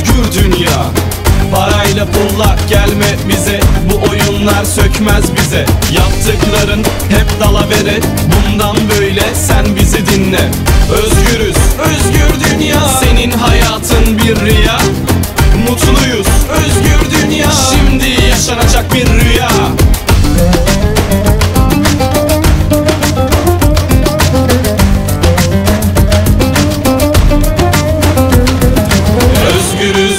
özgür dünya. Parayla pulla gelme bize Bu oyunlar sökmez bize. Yaptıkların hep dalavere Bundan böyle sen bizi dinle. Özgürüz, özgür dünya. Senin hayatın bir rüya. Mutluyuz, özgür dünya. Şimdi yaşanacak bir rüya.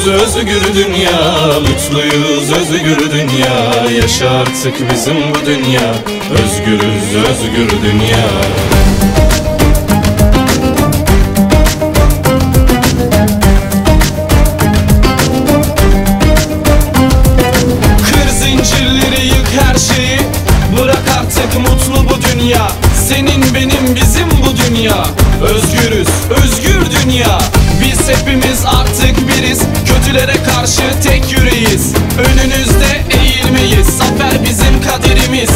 Özgürüz özgür dünya Mutluyuz özgür dünya. Yaşa artık bizim bu dünya. Özgürüz özgür dünya. Kır zincirleri yık her şeyi. Bırak artık mutlu bu dünya. Senin benim bizim bu dünya. Özgürüz özgür dünya. Biz hepimiz artık biriz Kötülere karşı tek yüreğiz. Önünüzde eğilmeyiz Zafer bizim kaderimiz.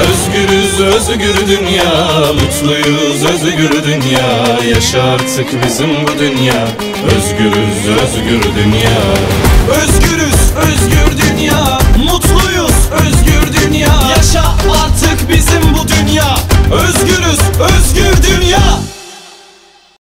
Özgürüz özgür dünya. Mutluyuz özgür dünya. Yaşa artık bizim bu dünya. Özgürüz özgür dünya